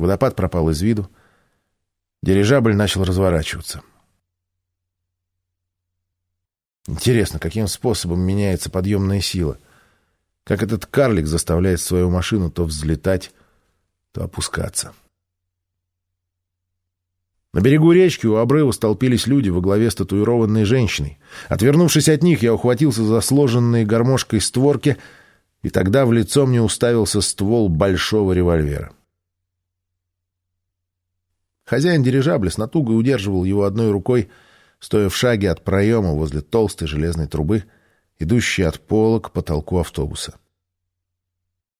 Водопад пропал из виду. Дирижабль начал разворачиваться. Интересно, каким способом меняется подъемная сила? Как этот карлик заставляет свою машину то взлетать, то опускаться? На берегу речки у обрыва столпились люди во главе с татуированной женщиной. Отвернувшись от них, я ухватился за сложенные гармошкой створки, и тогда в лицо мне уставился ствол большого револьвера. Хозяин дирижабля с натугой удерживал его одной рукой, стоя в шаге от проема возле толстой железной трубы, идущей от пола к потолку автобуса.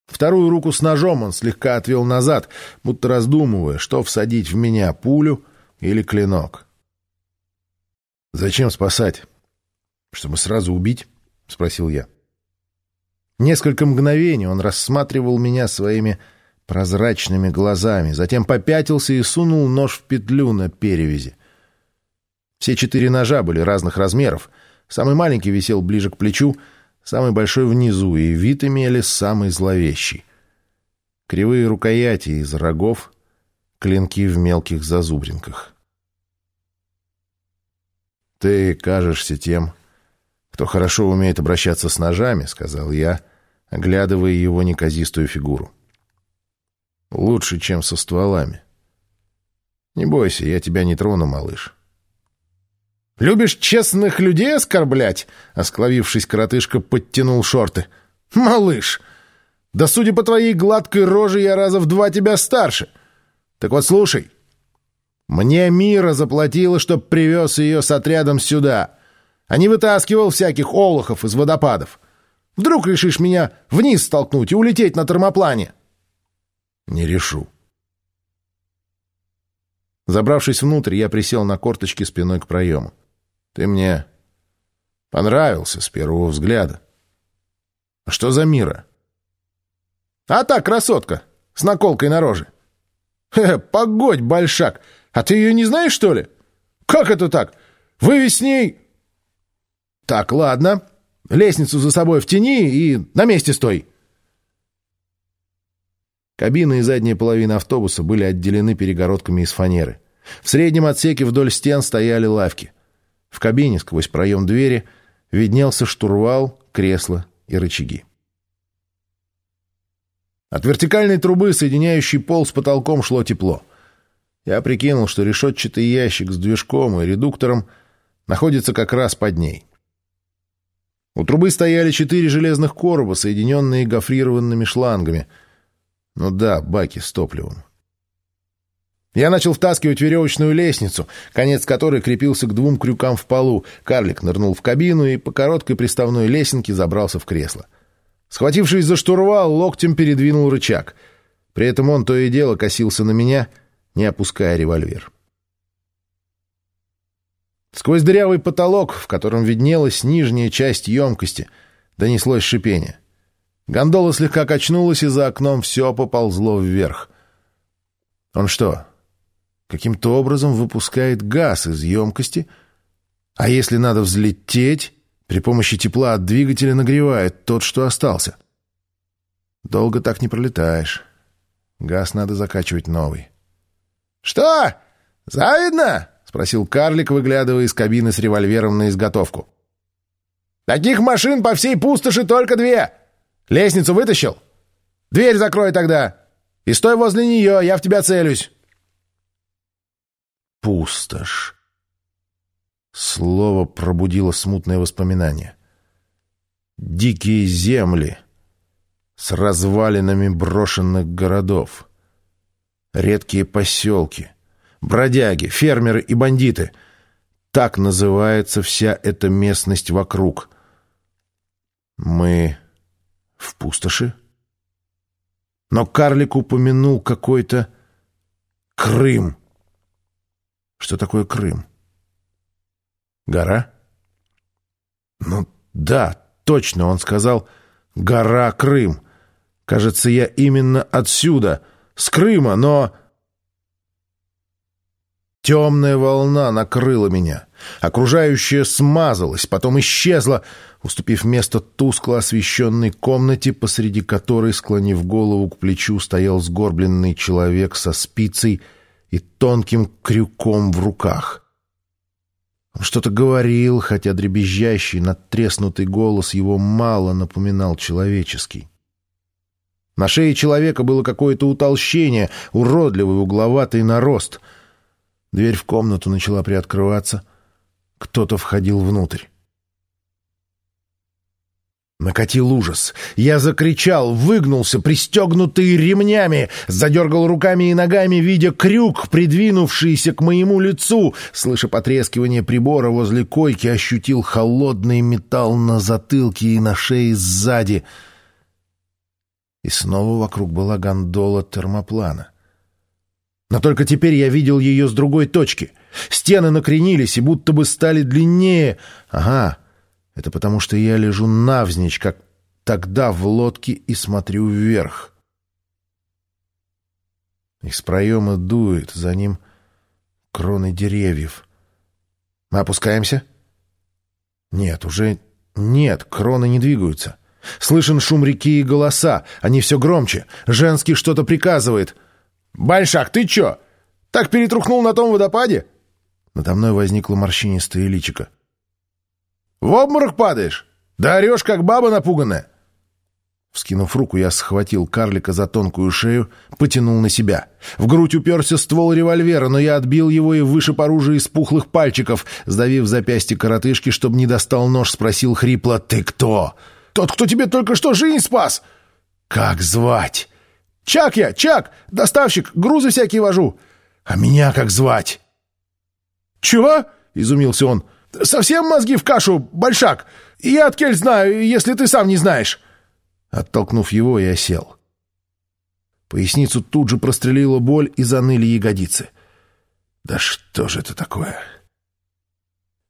Вторую руку с ножом он слегка отвел назад, будто раздумывая, что всадить в меня, пулю или клинок. «Зачем спасать? Чтобы сразу убить?» — спросил я. Несколько мгновений он рассматривал меня своими прозрачными глазами, затем попятился и сунул нож в петлю на перевязи. Все четыре ножа были разных размеров. Самый маленький висел ближе к плечу, самый большой внизу, и вид имели самый зловещий. Кривые рукояти из рогов, клинки в мелких зазубринках. «Ты кажешься тем, кто хорошо умеет обращаться с ножами», — сказал я, оглядывая его неказистую фигуру. Лучше, чем со стволами. Не бойся, я тебя не трону, малыш. «Любишь честных людей оскорблять?» Осклавившись, коротышка подтянул шорты. «Малыш! Да судя по твоей гладкой роже, я раза в два тебя старше. Так вот, слушай. Мне Мира заплатила, чтоб привез ее с отрядом сюда, а не вытаскивал всяких олухов из водопадов. Вдруг решишь меня вниз столкнуть и улететь на термоплане?» Не решу. Забравшись внутрь, я присел на корточки спиной к проему. Ты мне понравился с первого взгляда. А что за мира? А так, красотка, с наколкой на роже. Хе, погодь, большак, а ты ее не знаешь, что ли? Как это так? Вы с ней... Так, ладно, лестницу за собой втяни и на месте стой. Кабина и задняя половина автобуса были отделены перегородками из фанеры. В среднем отсеке вдоль стен стояли лавки. В кабине, сквозь проем двери, виднелся штурвал, кресло и рычаги. От вертикальной трубы, соединяющей пол с потолком, шло тепло. Я прикинул, что решетчатый ящик с движком и редуктором находится как раз под ней. У трубы стояли четыре железных короба, соединенные гофрированными шлангами — ну да, баки с топливом. Я начал втаскивать веревочную лестницу, конец которой крепился к двум крюкам в полу. Карлик нырнул в кабину и по короткой приставной лесенке забрался в кресло. Схватившись за штурвал, локтем передвинул рычаг. При этом он то и дело косился на меня, не опуская револьвер. Сквозь дырявый потолок, в котором виднелась нижняя часть емкости, донеслось шипение. Гондола слегка качнулась, и за окном все поползло вверх. Он что, каким-то образом выпускает газ из емкости? А если надо взлететь, при помощи тепла от двигателя нагревает тот, что остался? Долго так не пролетаешь. Газ надо закачивать новый. «Что? Завидно?» — спросил карлик, выглядывая из кабины с револьвером на изготовку. «Таких машин по всей пустоши только две!» Лестницу вытащил? Дверь закрой тогда. И стой возле нее, я в тебя целюсь. Пустошь. Слово пробудило смутное воспоминание. Дикие земли с развалинами брошенных городов. Редкие поселки, бродяги, фермеры и бандиты. Так называется вся эта местность вокруг. Мы в пустоши? Но карлик упомянул какой-то Крым. Что такое Крым? Гора? Ну да, точно, он сказал «гора Крым». Кажется, я именно отсюда, с Крыма, но... Темная волна накрыла меня. Окружающее смазалось, потом исчезло. уступив место тускло освещенной комнате, посреди которой, склонив голову к плечу, стоял сгорбленный человек со спицей и тонким крюком в руках. Он что-то говорил, хотя дребезжащий, надтреснутый голос его мало напоминал человеческий. На шее человека было какое-то утолщение, уродливый угловатый нарост. Дверь в комнату начала приоткрываться. Кто-то входил внутрь. Накатил ужас. Я закричал, выгнулся, пристегнутый ремнями, задергал руками и ногами, видя крюк, придвинувшийся к моему лицу. Слыша потрескивание прибора возле койки, ощутил холодный металл на затылке и на шее сзади. И снова вокруг была гондола термоплана. Но только теперь я видел ее с другой точки. Стены накренились и будто бы стали длиннее. Ага, это потому, что я лежу навзничь, как тогда в лодке, и смотрю вверх. Из проема дует, за ним кроны деревьев. Мы опускаемся? Нет, уже нет, кроны не двигаются. Слышен шум реки и голоса. Они все громче. Женский что-то приказывает. «Большак, ты чё? Так перетрухнул на том водопаде?» Надо мной возникло морщинистое личико. В обморок падаешь? Да орешь, как баба напуганная!» Вскинув руку, я схватил карлика за тонкую шею, потянул на себя. В грудь уперся ствол револьвера, но я отбил его и вышиб оружие из пухлых пальчиков. Сдавив запястье коротышки, чтобы не достал нож, спросил хрипло «Ты кто?» «Тот, кто тебе только что жизнь спас!» «Как звать?» «Чак я, Чак! Доставщик, грузы всякие вожу!» «А меня как звать?» «Чего?» — изумился он. Совсем мозги в кашу, большак? Я от кель знаю, если ты сам не знаешь». Оттолкнув его, я сел. Поясницу тут же прострелила боль и заныли ягодицы. «Да что же это такое?»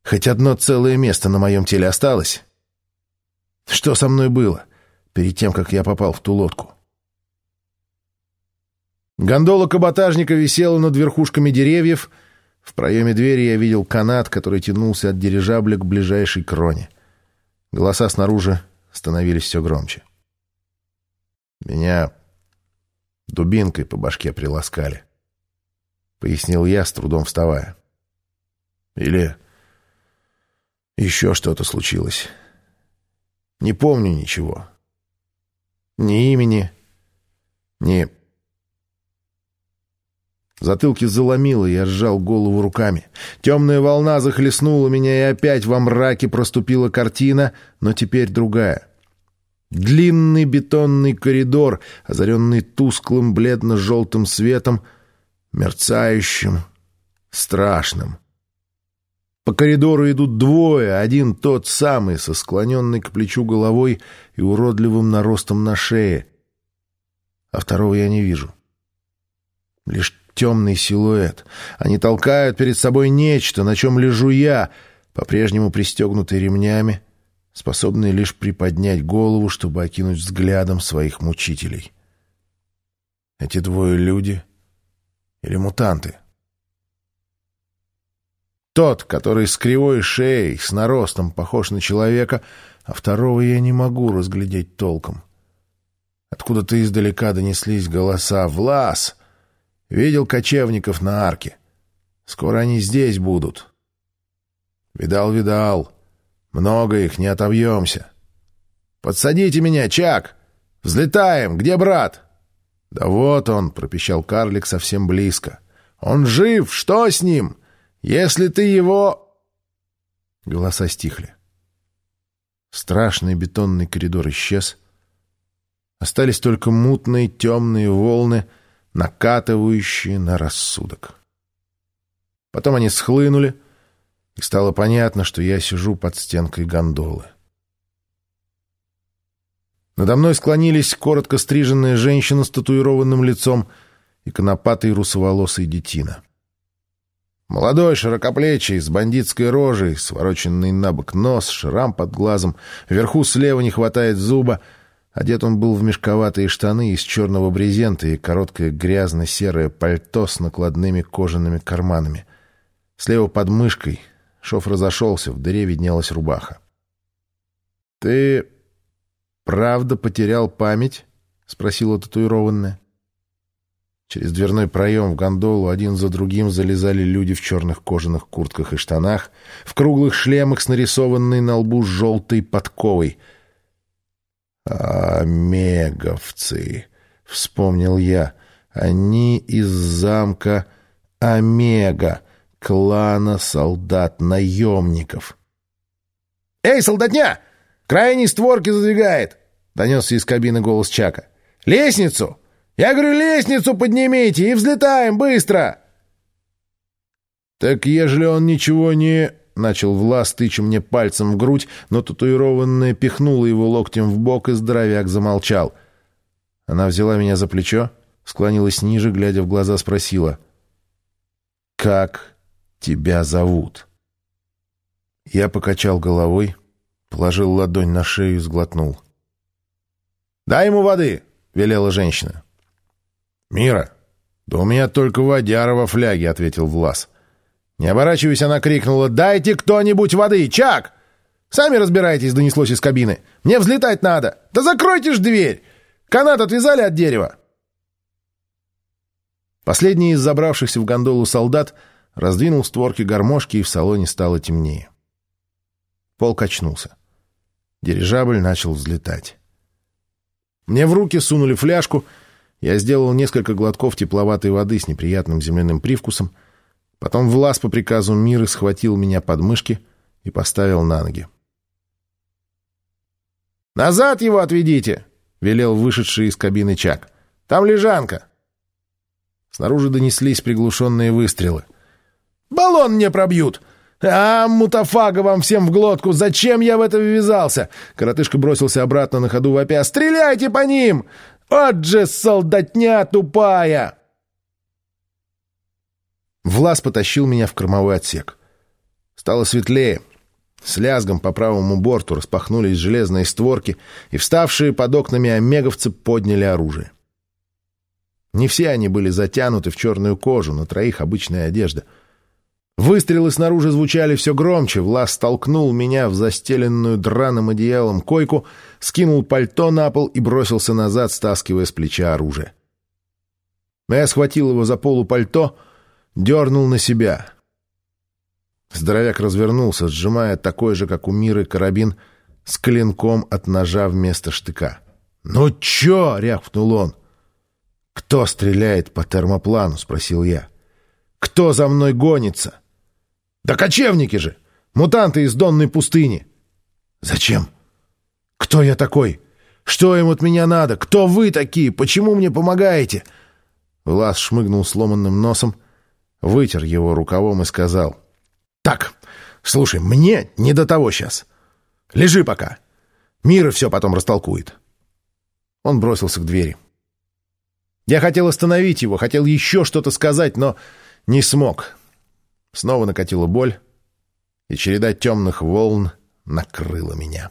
Хоть одно целое место на моем теле осталось. Что со мной было перед тем, как я попал в ту лодку? Гондола каботажника висела над верхушками деревьев — в проеме двери я видел канат, который тянулся от дирижабля к ближайшей кроне. Голоса снаружи становились все громче. Меня дубинкой по башке приласкали. Пояснил я, с трудом вставая. Или еще что-то случилось. Не помню ничего. Ни имени, ни Затылки заломило, я сжал голову руками. Темная волна захлестнула меня, и опять во мраке проступила картина, но теперь другая. Длинный бетонный коридор, озаренный тусклым бледно-желтым светом, мерцающим, страшным. По коридору идут двое, один тот самый, со склоненной к плечу головой и уродливым наростом на шее, а второго я не вижу. Лишь темный силуэт. Они толкают перед собой нечто, на чем лежу я, по-прежнему пристегнутый ремнями, способный лишь приподнять голову, чтобы окинуть взглядом своих мучителей. Эти двое люди или мутанты? Тот, который с кривой шеей, с наростом, похож на человека, а второго я не могу разглядеть толком. Откуда-то издалека донеслись голоса «Влас!» Видел кочевников на арке. Скоро они здесь будут. Видал, видал. Много их, не отобьемся. Подсадите меня, Чак! Взлетаем! Где брат? Да вот он, пропищал карлик совсем близко. Он жив! Что с ним? Если ты его... Голоса стихли. Страшный бетонный коридор исчез. Остались только мутные темные волны — накатывающие на рассудок. Потом они схлынули, и стало понятно, что я сижу под стенкой гондолы. Надо мной склонились коротко стриженная женщина с татуированным лицом и конопатый русоволосый детина. Молодой, широкоплечий, с бандитской рожей, свороченный на бок нос, шрам под глазом, вверху слева не хватает зуба — Одет он был в мешковатые штаны из черного брезента и короткое грязно-серое пальто с накладными кожаными карманами. Слева под мышкой шов разошелся, в дыре виднелась рубаха. «Ты правда потерял память?» — спросила татуированная. Через дверной проем в гондолу один за другим залезали люди в черных кожаных куртках и штанах, в круглых шлемах с нарисованной на лбу желтой подковой. «Омеговцы!» — вспомнил я. «Они из замка Омега, клана солдат-наемников». «Эй, солдатня! Крайней створки задвигает!» — донесся из кабины голос Чака. «Лестницу! Я говорю, лестницу поднимите и взлетаем быстро!» «Так ежели он ничего не...» — начал Влас, тыча мне пальцем в грудь, но татуированная пихнула его локтем в бок, и здоровяк замолчал. Она взяла меня за плечо, склонилась ниже, глядя в глаза, спросила. «Как тебя зовут?» Я покачал головой, положил ладонь на шею и сглотнул. «Дай ему воды!» — велела женщина. «Мира, да у меня только водяра во фляге», — ответил Влас. Не оборачиваясь, она крикнула «Дайте кто-нибудь воды! Чак! Сами разбирайтесь!» — донеслось из кабины. «Мне взлетать надо! Да закройте ж дверь! Канат отвязали от дерева!» Последний из забравшихся в гондолу солдат раздвинул створки гармошки, и в салоне стало темнее. Пол качнулся. Дирижабль начал взлетать. Мне в руки сунули фляжку — я сделал несколько глотков тепловатой воды с неприятным земляным привкусом. Потом Влас по приказу Миры схватил меня под мышки и поставил на ноги. «Назад его отведите!» — велел вышедший из кабины Чак. «Там лежанка!» Снаружи донеслись приглушенные выстрелы. «Баллон мне пробьют!» «А, мутафага вам всем в глотку! Зачем я в это ввязался?» Коротышка бросился обратно на ходу вопя. «Стреляйте по ним! «От же солдатня тупая!» Влас потащил меня в кормовой отсек. Стало светлее. С лязгом по правому борту распахнулись железные створки, и вставшие под окнами омеговцы подняли оружие. Не все они были затянуты в черную кожу, на троих обычная одежда — Выстрелы снаружи звучали все громче. Влас столкнул меня в застеленную драным одеялом койку, скинул пальто на пол и бросился назад, стаскивая с плеча оружие. Я схватил его за полу пальто, дернул на себя. Здоровяк развернулся, сжимая такой же, как у Миры, карабин с клинком от ножа вместо штыка. «Ну чё?» — рявкнул он. «Кто стреляет по термоплану?» — спросил я. «Кто за мной гонится?» Да кочевники же! Мутанты из Донной пустыни! Зачем? Кто я такой? Что им от меня надо? Кто вы такие? Почему мне помогаете?» Влас шмыгнул сломанным носом, вытер его рукавом и сказал. «Так, слушай, мне не до того сейчас. Лежи пока. Мира все потом растолкует». Он бросился к двери. Я хотел остановить его, хотел еще что-то сказать, но не смог. Снова накатила боль, и череда темных волн накрыла меня.